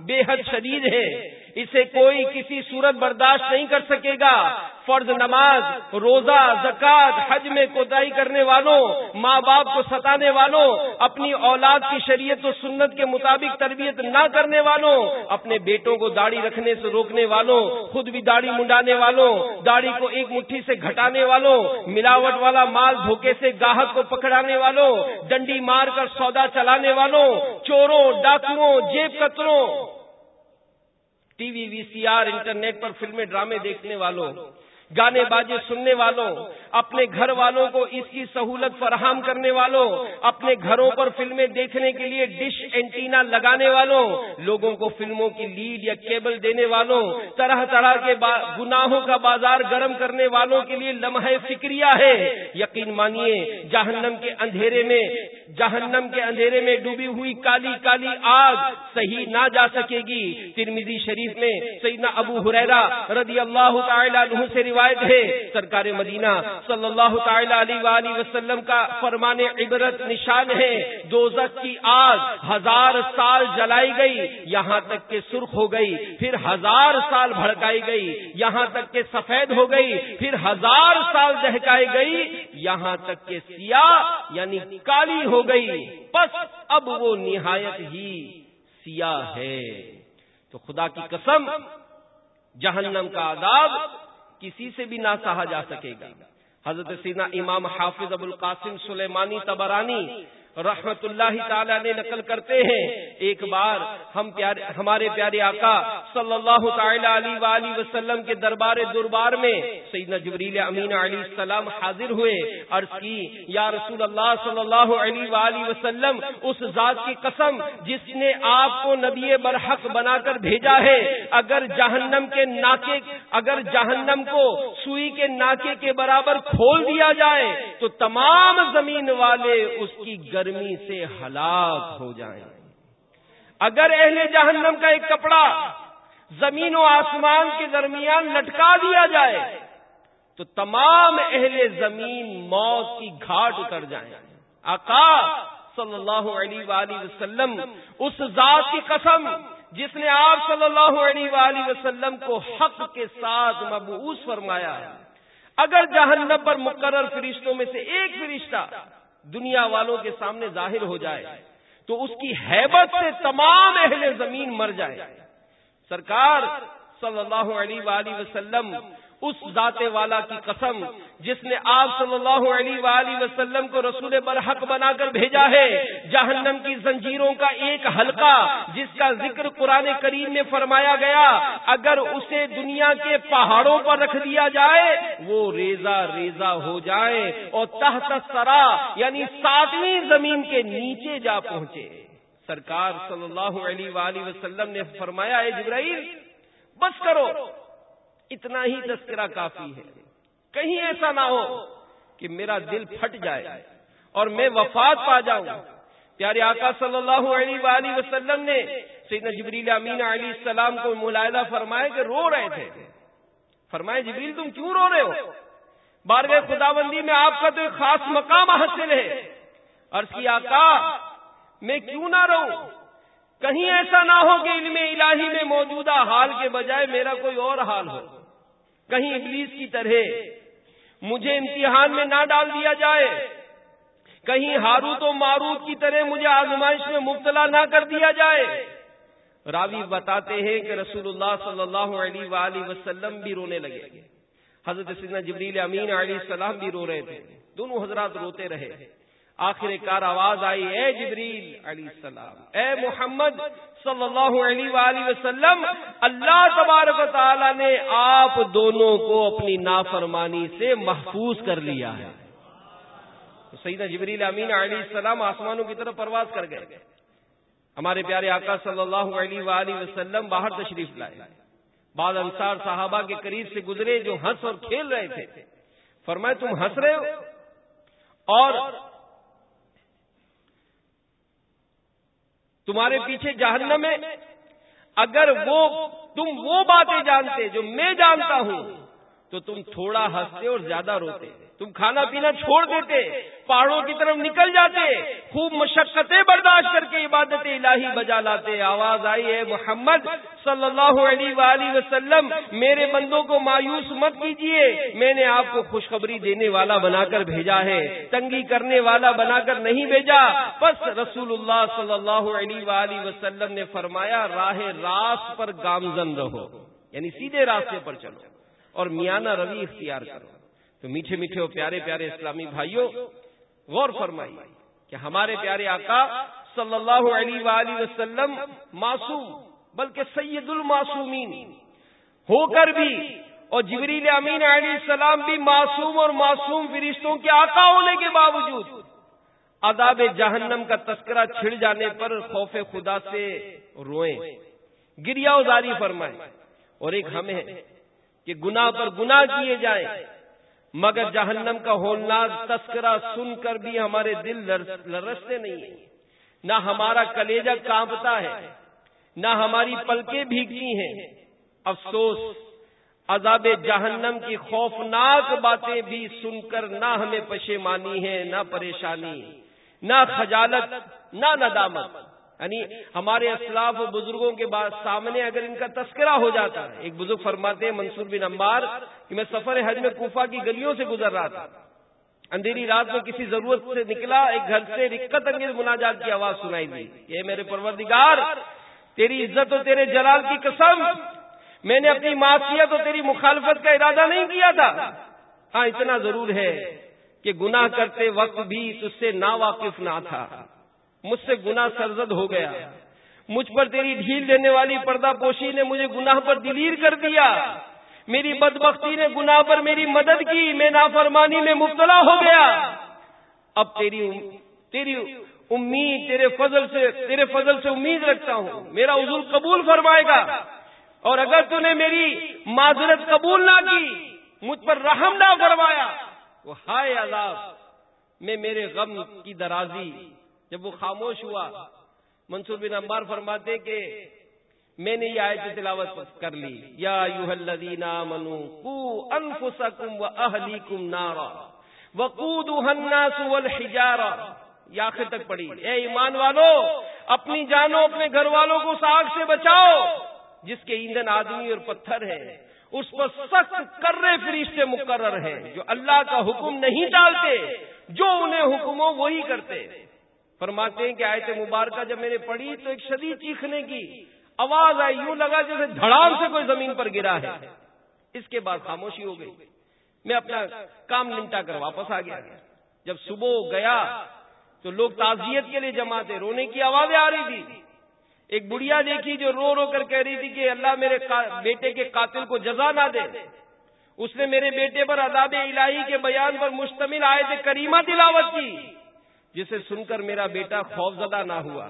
بے حد شدید ہے۔ اسے کوئی کسی صورت برداشت نہیں کر سکے گا۔ فرض نماز، روزہ زکات حج میں کوتاہی کرنے والوں ماں باپ کو ستانے والوں، اپنی اولاد کی شریعت و سنت کے مطابق تربیت نہ کرنے والوں، اپنے بیٹوں کو داڑھی رکھنے سے روکنے والوں، خود بھی داڑھی منڈانے والوں، داڑھی کو ایک مٹھی سے گھٹانے والوں، ملاوٹ والا مال دھوکے سے گاہک کو پکڑانے والوں، ڈنڈی مار کر سودا چلانے والوں، چوروں ڈاکوؤں جیب کتروں۔ ٹی وی وی سی آر، انٹرنیٹ پر فلمیں، ڈرامے دیکھنے والوں، گانے بازے سننے والوں اپنے گھر والوں کو اس کی سہولت فراہم کرنے والوں، اپنے گھروں پر فلمیں دیکھنے کے لیے ڈش اینٹینا لگانے والوں، لوگوں کو فلموں کی لیڈ یا کیبل دینے والوں، طرح طرح کے گناہوں کا بازار گرم کرنے والوں کے لیے لمحے فکریہ ہے یقین مانیے، جہنم کے اندھیرے میں، جہنم کے اندھیرے میں ڈوبی ہوئی کالی کالی آگ صحیح نہ جا سکے گی۔ ترمیدی شریف میں سیدنا ابو حریرا رضی اللہ تعالی عنہ سے روایت ہے، سرکار مدینہ صلی اللہ تعالی علیہ وآلہ وسلم کا فرمان عبرت نشان ہے۔ دوزخ کی آگ ہزار سال جلائی گئی، یہاں تک کہ سرخ ہو گئی، پھر ہزار سال بھڑکائی گئی، یہاں تک کہ سفید ہو گئی، پھر ہزار سال دہکائی گئی، یہاں تک کہ سیاہ یعنی کالی ہو گئی۔ بس اب وہ نہایت ہی سیاہ ہے۔ تو خدا کی قسم، جہنم کا عذاب کسی سے بھی نہ سہا جا سکے گا۔ حضرت سینا امام حافظ ابو القاسم سلیمانی تبرانی رحمت اللہ تعالی نے نقل کرتے ہیں۔ ایک بار ہم پیارے ہمارے پیارے آقا صلی اللہ تعالی علیہ وآلہ وسلم کے دربار دربار میں سیدنا جبریل امین علیہ السلام حاضر ہوئے، عرض کی، یا رسول اللہ صلی اللہ علیہ وآلہ وسلم، اس ذات کی قسم جس نے آپ کو نبی برحق بنا کر بھیجا ہے، اگر جہنم کے ناکے اگر جہنم کو سوئی کے ناکے کے برابر کھول دیا جائے، تو تمام زمین والے اس کی گرمی سے ہلاک ہو جائیں۔ اگر اہل جہنم کا ایک کپڑا زمین و آسمان کے درمیان لٹکا دیا جائے، تو تمام اہل زمین موت کی گھاٹ اتر جائیں۔ آقا صلی اللہ علیہ وآلہ وسلم اس ذات کی قسم جس نے آپ صلی اللہ علیہ وآلہ وسلم کو حق کے ساتھ مبعوث فرمایا۔ اگر جہنم پر مقرر فرشتوں میں سے ایک فرشتہ دنیا والوں کے سامنے ظاہر ہو جائے تو اس کی حیبت سے تمام اہل زمین مر جائے سرکار صلی اللہ علیہ وآلہ وسلم اس ذات والا کی قسم جس نے آپ صلی اللہ علیہ وآلہ وسلم کو رسول برحق بنا کر بھیجا ہے۔ جہنم کی زنجیروں کا ایک حلقہ جس کا ذکر قرآن کریم میں فرمایا گیا، اگر اسے دنیا کے پہاڑوں پر رکھ دیا جائے، وہ ریزا ریزا ہو جائے اور تحت سرا یعنی ساتویں زمین کے نیچے جا پہنچے۔ سرکار صلی اللہ علیہ وآلہ وسلم نے فرمایا ہے جبرائیل، بس کرو۔ اتنا ہی تذکرہ کافی ہے۔ کہیں ایسا نہ ہو کہ میرا دل پھٹ جائے اور میں وفات پا جاؤں۔ پیارے آقا صلی اللہ علیہ وآلہ وسلم نے سیدنا جبریل امین علیہ السلام کو ملاحدہ فرمائے کہ رو رہے تھے۔ فرمائے جبریل، تم کیوں رو رہے ہو؟ بارگاہ خدا بندی میں آپ کا تو ایک خاص مقام حاصل ہے۔ عرض کی آقا، میں کیوں نہ رہوں کہیں ایسا نہ ہو کہ علم الہی میں موجودہ حال کے بجائے میرا کوئی اور حال ہو۔ کہیں ابلیس کی طرح، مجھے امتحان میں نہ ڈال دیا جائے۔ کہیں ہاروت و ماروت کی طرح مجھے آزمائش میں مبتلا نہ کر دیا جائے۔ راوی بتاتے ہیں کہ رسول اللہ صلی اللہ علیہ وآلہ وسلم بھی رونے لگے۔ حضرت سیدنا جبریل امین علیہ السلام بھی رو رہے تھے۔ دونوں حضرات روتے رہے۔ آخر کار آواز آئی، اے جبریل علیہ السلام، اے محمد صلی اللہ علیہ وآلہ وسلم، اللہ تبارک و تعالی نے آپ دونوں کو اپنی نافرمانی سے محفوظ کر لیا ہے۔ سیدہ جبریل امین علیہ السلام آسمانوں کی طرف پرواز کر گئے۔ ہمارے پیارے آقا صلی اللہ علیہ وآلہ وسلم باہر تشریف لائے۔ بعض انصار صحابہ کے قریب سے گزرے جو ہنس اور کھیل رہے تھے۔ فرمائے، تم ہنس رہے ہو؟ اور تمہارے پیچھے جہنم ہے۔ اگر وہ تم وہ باتیں جانتے جو میں جانتا ہوں، تو تم تھوڑا ہنستے اور زیادہ روتے۔ تم کھانا پینا چھوڑ دیتے، پہاڑوں کی طرف نکل جاتے، خوب مشقتیں برداشت کر کے عبادت الہی بجا لاتے۔ آواز آئی ہے محمد صلی اللہ علیہ وآلہ وسلم، میرے بندوں کو مایوس مت کیجیے میں نے آپ کو خوشخبری دینے والا بنا کر بھیجا ہے، تنگی کرنے والا بنا کر نہیں بھیجا۔ بس رسول اللہ صلی اللہ علیہ وآلہ وسلم نے فرمایا، راہ راست پر گامزن رہو یعنی سیدھے راستے پر چلو اور میانہ روی اختیار کرو۔ تو میٹھے میٹھے اور پیارے پیارے اسلامی بھائیوں، غور فرمائی کہ ہمارے پیارے آقا صلی اللہ علیہ وآلہ وسلم معصوم، بلکہ سید المعصومین ہو کر بھی اور جبریل امین علیہ السلام بھی معصوم اور معصوم فرشتوں کے آقا ہونے کے باوجود عذاب جہنم کا تذکرہ چھڑ جانے پر خوف خدا سے روئیں۔ گریا ازاری فرمائے اور ایک ہمیں کہ گناہ پر گناہ کیے جائیں۔ مگر جہنم کا ہولناک تذکرہ سن کر بھی ہمارے دل لرستے نہیں ہیں۔ نہ ہمارا کلیجہ کانپتا ہے، نہ ہماری پلکیں بھیگتی ہیں۔ افسوس، عذاب جہنم کی خوفناک باتیں بھی سن کر نہ ہمیں پشیمانی ہے، نہ پریشانی، نہ خجالت، نہ ندامت۔ یعنی ہمارے اسلاف و بزرگوں کے بعد سامنے اگر ان کا تذکرہ ہو جاتا ہے، ایک بزرگ فرماتے ہیں، منصور بن امبار کہ میں سفر حج میں کوفہ کی گلیوں سے گزر رہا تھا۔ اندھیری رات میں کسی ضرورت سے نکلا، ایک گھر سے رکت انگیز مناجات کی آواز سنائی دی۔ یہ میرے پروردگار، تیری عزت و تیرے جلال کی قسم، میں نے اپنی معاشیت اور تیری مخالفت کا ارادہ نہیں کیا تھا۔ ہاں اتنا ضرور ہے کہ گناہ کرتے وقت بھی تج سے نا واقف نہ تھا۔ مجھ سے گناہ سرزد ہو گیا۔ مجھ پر تیری ڈھیل دینے والی پردہ پوشی نے مجھے گناہ پر دلیر کر دیا۔ میری بدبختی نے گناہ پر میری مدد کی۔ میں نافرمانی میں مبتلا ہو گیا۔ اب تیری تیری امید تیرے فضل سے تیرے فضل سے امید رکھتا ہوں۔ میرا حضور قبول فرمائے گا۔ اور اگر تو نے میری معذرت قبول نہ کی، مجھ پر رحم نہ فرمایا، وہ ہائے عذاب، میں میرے غم کی درازی جب وہ خاموش ہوا، منصور بن امبار فرماتے کہ میں نے یہ آیت تلاوت کر لی۔ یا الذین آمنوا انفسکم و اہلیکم نارا۔ وقودها الناس والحجارہ یہ آخر تک پڑی اے ایمان والو، اپنی جانو اپنے گھر والوں کو ساگ سے بچاؤ۔ جس کے ایندھن آدمی اور پتھر ہے اس پر سخت کرے فرشتے مقرر ہیں۔ جو اللہ کا حکم نہیں ڈالتے جو انہیں حکم ہو وہی کرتے۔ فرماتے ہیں کہ آیت مبارکہ جب میں نے پڑھی تو ایک شدید چیخنے کی آواز آئی، یوں لگا جیسے دھڑام سے کوئی زمین پر گرا ہے۔ اس کے بعد خاموشی ہو گئی۔ میں اپنا کام نمٹا کر واپس آ گیا۔ جب صبح گیا تو لوگ تعزیت کے لیے جمع تھے۔ رونے کی آوازیں آ رہی تھی۔ ایک بڑھیا دیکھی جو رو رو کر کہہ رہی تھی کہ اللہ میرے بیٹے کے قاتل کو جزا نہ دے۔ اس نے میرے بیٹے پر عذاب الہی کے بیان پر مشتمل آئے تھے کریمہ تلاوت کی۔ جسے سن کر میرا بیٹا خوف زدہ نہ ہوا۔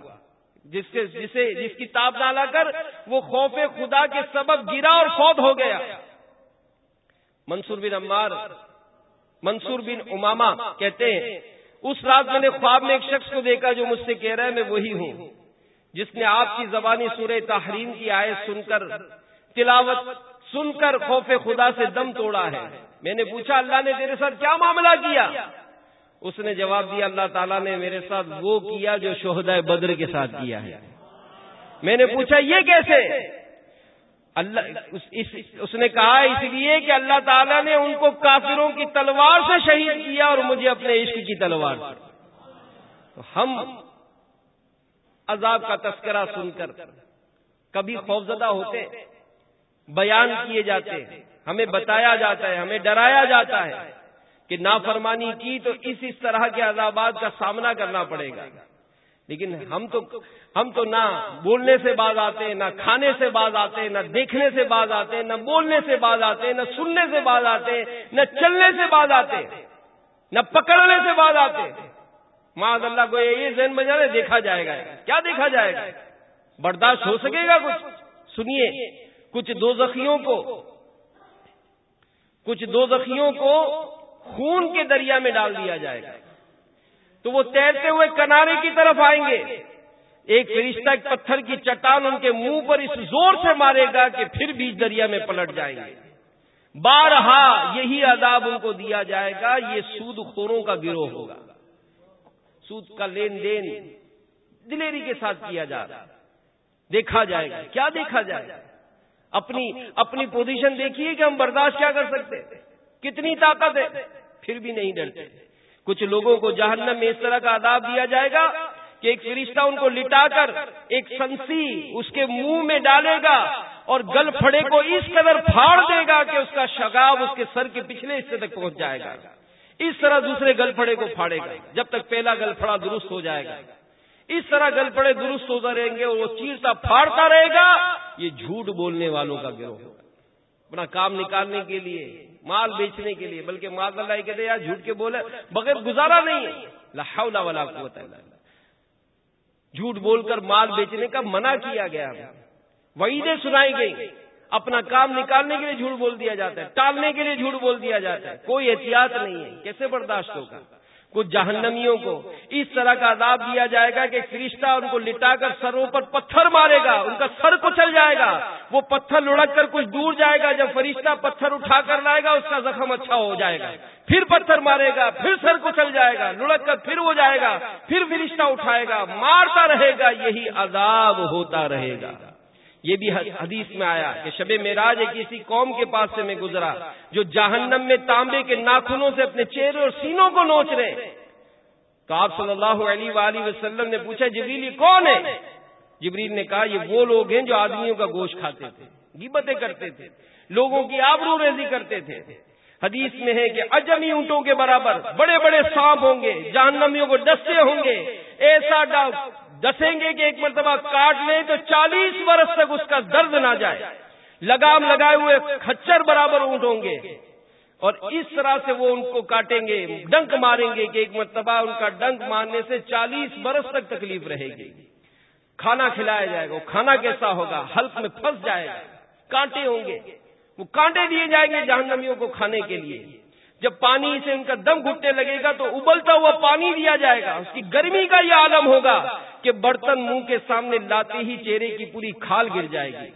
جس سے جسے جس کی تاب نہ لا کر وہ خوف خدا کے سبب گرا اور فوت ہو گیا۔ منصور بن عمار منصور بن اماما کہتے ہیں، اس رات میں نے خواب میں ایک شخص کو دیکھا جو مجھ سے کہہ رہا ہے، میں وہی ہوں۔ جس نے آپ کی زبانی سورہ تحریم کی آیت سن کر تلاوت سن کر خوف خدا سے دم توڑا ہے۔ میں نے پوچھا، اللہ نے تیرے ساتھ کیا معاملہ کیا؟ اس نے جواب دیا، اللہ تعالیٰ نے میرے ساتھ وہ کیا جو شہدائے بدر کے ساتھ کیا ہے۔ میں نے پوچھا، یہ کیسے؟ اللہ، اس نے کہا، اس لیے کہ اللہ تعالیٰ نے ان کو کافروں کی تلوار سے شہید کیا اور مجھے اپنے عشق کی تلوار تو ہم عذاب کا تذکرہ سن کر کبھی خوفزدہ ہوتے، بیان کیے جاتے، ہمیں بتایا جاتا ہے، ہمیں ڈرایا جاتا ہے۔ کہ نافرمانی کی تو اس اس طرح کے عذابات کا سامنا کرنا پڑے گا۔ لیکن ہم تو ہم تو نہ بولنے سے باز آتے ہیں نہ کھانے سے باز آتے ہیں نہ دیکھنے سے باز آتے ہیں نہ بولنے سے باز آتے ہیں نہ سننے سے باز آتے ہیں نہ چلنے سے باز آتے ہیں نہ پکڑنے سے باز آتے۔ ہیں معاذ اللہ کو یہ ذہن میں جانے، دیکھا جائے گا۔ کیا دیکھا جائے گا؟ برداشت ہو سکے گا کچھ؟ سنیے، کچھ دو زخیوں کو کچھ دو زخیوں کو خون کے دریا میں ڈال دیا جائے گا۔ تو وہ تیرتے ہوئے کنارے کی طرف آئیں گے۔ ایک فرشتہ ایک پتھر کی چٹان ان کے منہ پر اس زور سے مارے گا کہ پھر بیچ دریا میں پلٹ جائیں گے۔ بارہا یہی عذاب ان کو دیا جائے گا، یہ سود خوروں کا گروہ ہوگا۔ سود کا لین دین دلیری کے ساتھ کیا جا رہا دیکھا جائے گا۔ کیا دیکھا جائے گا؟ اپنی اپنی پوزیشن دیکھیے کہ ہم برداشت کیا کر سکتے کتنی طاقت ہے؟ پھر بھی نہیں ڈرتے۔ کچھ لوگوں کو جہنم میں اس طرح کا عذاب دیا جائے گا کہ ایک فرشتہ ان کو لٹا کر ایک سنسی اس کے منہ میں ڈالے گا اور گل پھڑے کو اس قدر پھاڑ دے گا کہ اس کا شگاب اس کے سر کے پچھلے حصے تک پہنچ جائے گا۔ اس طرح دوسرے گل پھڑے کو پھاڑے گا۔ جب تک پہلا گل پھڑا درست ہو جائے گا۔ اس طرح گل پھڑے درست ہوتا رہیں گے اور وہ چیرتا پھاڑتا رہے گا، یہ جھوٹ بولنے والوں کا گروہ اپنا کام نکالنے کے لیے۔ مال بیچنے کے لیے، بلکہ مال اللہ کہتے یار جھوٹ کے بولے، بغیر گزارا نہیں ہے۔ والا جھوٹ بول کر مال بیچنے کا منع کیا گیا۔ وعیدیں سنائی گئی اپنا کام نکالنے کے لیے جھوٹ بول دیا جاتا ہے، ٹالنے کے لیے جھوٹ بول دیا جاتا ہے۔ کوئی احتیاط نہیں ہے، کیسے برداشت ہوگا؟ کچھ جہنمیوں کو۔ اس طرح کا عذاب دیا جائے گا کہ فرشتہ ان کو لٹا کر سروں پر پتھر مارے گا، ان کا سر کچل جائے گا۔ وہ پتھر لڑک کر کچھ دور جائے گا، جب فرشتہ پتھر اٹھا کر لائے گا، اس کا زخم اچھا ہو جائے گا۔ پھر پتھر مارے گا، پھر سر کچل جائے گا، لڑک کر پھر وہ جائے گا، پھر فرشتہ اٹھائے گا، مارتا رہے گا، یہی عذاب ہوتا رہے گا۔ یہ بھی حدیث میں آیا کہ شب میراج ایک کسی قوم کے پاس سے میں گزرا، جو جہنم میں تانبے کے ناخنوں سے اپنے چہرے اور سینوں کو نوچ رہے۔ تو آپ صلی اللہ علیہ وآلہ وسلم نے پوچھا، جبریل، یہ کون ہے؟ جبریل نے کہا، یہ وہ لوگ ہیں جو آدمیوں کا گوشت کھاتے تھے گیبتیں کرتے تھے، لوگوں کی آبرو ریزی کرتے تھے۔ حدیث میں ہے کہ اجمی اونٹوں کے برابر بڑے بڑے سانپ ہوں گے، جہنمیوں کو ڈسے ہوں گے۔ ایسا ڈسیں گے کہ ایک مرتبہ کاٹ لیں تو چالیس برس تک اس کا درد نہ جائے۔ لگام لگائے ہوئے کچر برابر اونٹ ہوں گے۔ اور اس طرح سے وہ ان کو کاٹیں گے، ڈنک ماریں گے کہ ایک مرتبہ ان کا ڈنک مارنے سے چالیس برس تک تکلیف رہے گی۔ کھانا کھلایا جائے گا کھانا کیسا ہوگا؟ ہلک میں پھنس جائے گا، کانٹے ہوں گے۔ وہ کانٹے دیے جائیں گے جہنمیوں کو کھانے کے لیے۔ جب پانی سے ان کا دم گھٹنے لگے گا تو ابلتا ہوا پانی دیا جائے گا۔ اس کی گرمی کا یہ عالم ہوگا کہ برتن منہ کے سامنے لاتے ہی چہرے کی پوری کھال گر جائے گی۔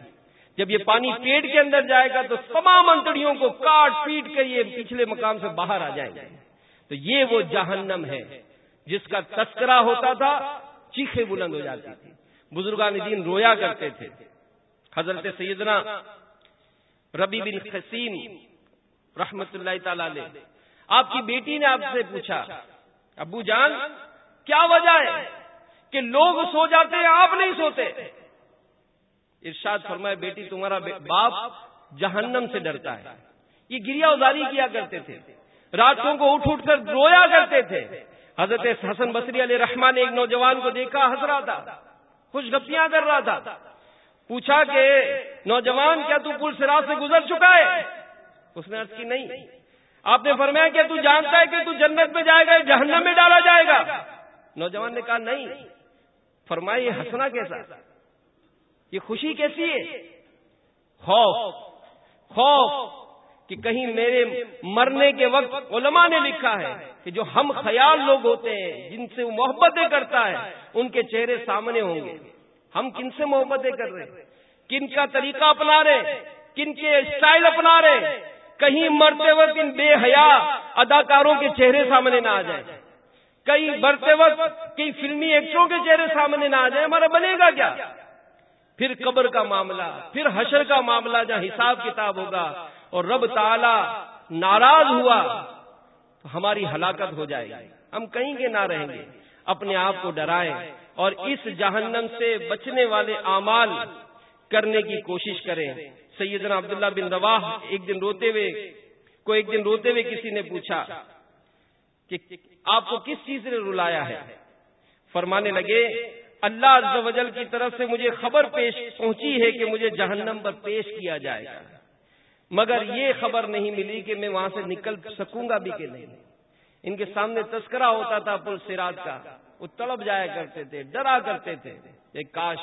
جب یہ پانی پیٹ کے اندر جائے گا تو تمام انتڑیوں کو کاٹ پیٹ کر یہ پچھلے مقام سے باہر آ جائے گا تو یہ وہ جہنم ہے جس کا تذکرہ ہوتا تھا چیخے بلند ہو جاتی تھی۔ بزرگان دین رویا کرتے تھے۔ حضرت سیدنا ربی بن خسیم رحمت اللہ تعالی آپ کی بیٹی نے آپ سے پوچھا ابو جان کیا وجہ ہے کہ لوگ سو جاتے ہیں آپ نہیں سوتے؟ ارشاد فرمائے بیٹی تمہارا باپ جہنم سے ڈرتا ہے۔ یہ گریا ازاری کیا کرتے تھے؟ راتوں کو اٹھ اٹھ کر رویا کرتے تھے۔ حضرت حسن بصری علیہ رحمان نے ایک نوجوان کو دیکھا ہنس رہا تھا کچھ گپیاں کر رہا تھا۔ پوچھا کہ نوجوان کیا تو پل سے رات سے گزر چکا ہے؟ اس نے کی نہیں۔ آپ نے فرمایا کہ تو جانتا ہے کہ تو جنت میں جائے گا جہنم میں ڈالا جائے گا۔ نوجوان نے کہا نہیں۔ فرمایا یہ ہنسنا کیسا؟ یہ خوشی کیسی ہے؟ خوف۔ خوف کہ کہیں میرے مرنے کے وقت علماء نے لکھا ہے کہ جو ہم خیال لوگ ہوتے ہیں، جن سے وہ محبتیں کرتا ہے، ان کے چہرے سامنے ہوں گے۔ ہم کن سے محبتیں کر رہے ہیں؟ کن کا طریقہ اپنا رہے کن کے اسٹائل اپنا رہے کہیں مرتے وقت ان بے حیا اداکاروں کے چہرے سامنے نہ آ جائے۔ کہیں مرتے وقت کئی فلمی ایکٹروں کے چہرے سامنے نہ آ جائے، ہمارا بنے گا کیا؟ پھر قبر کا معاملہ، پھر حشر کا معاملہ، جہاں حساب کتاب ہوگا اور رب تعالی ناراض ہوا تو ہماری ہلاکت ہو جائے گی۔ ہم کہیں گے نہ رہیں گے، اپنے آپ کو ڈرائیں اور اس جہنم سے بچنے والے اعمال کرنے کی کوشش کریں۔ سیدنا عبداللہ بن رواح ایک دن روتے ہوئے کو ایک دن روتے ہوئے کسی نے پوچھا کہ آپ کو کس چیز نے رلایا ہے؟ فرمانے لگے، اللہ عز و جل کی طرف سے مجھے خبر پیش پہنچی ہے کہ مجھے جہنم پر پیش کیا جائے گا۔ مگر یہ خبر نہیں ملی کہ میں وہاں سے نکل سکوں گا بھی کہ نہیں۔ ان کے سامنے تذکرہ ہوتا تھا پل سراج کا۔ وہ تڑپ جایا کرتے تھے، ڈرا کرتے تھے۔ اے کاش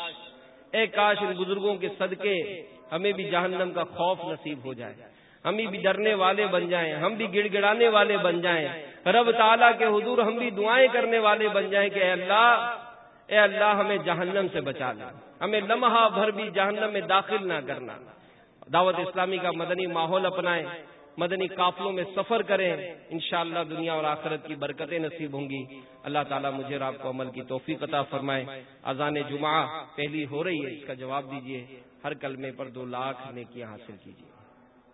اے کاش ان بزرگوں کے صدقے ہمیں بھی جہنم کا خوف نصیب ہو جائے۔ ہم بھی ڈرنے والے بن جائیں، ہم بھی گڑ گڑانے والے بن جائیں۔ رب تعالیٰ کے حضور ہم بھی دعائیں کرنے والے بن جائیں کہ اے اللہ اے اللہ ہمیں جہنم سے بچا لے۔ ہمیں لمحہ بھر بھی جہنم میں داخل نہ کرنا۔ دعوت اسلامی کا مدنی ماحول اپنائیں۔ مدنی قافلوں میں سفر کریں، انشاءاللہ دنیا اور آخرت کی برکتیں نصیب ہوں گی۔ اللہ تعالیٰ مجھے آپ کو عمل کی توفیق عطا فرمائے۔ اذان جمعہ پہلی ہو رہی ہے، اس کا جواب دیجیے ہر کلمے پر دو لاکھ نیکیاں حاصل کیجیے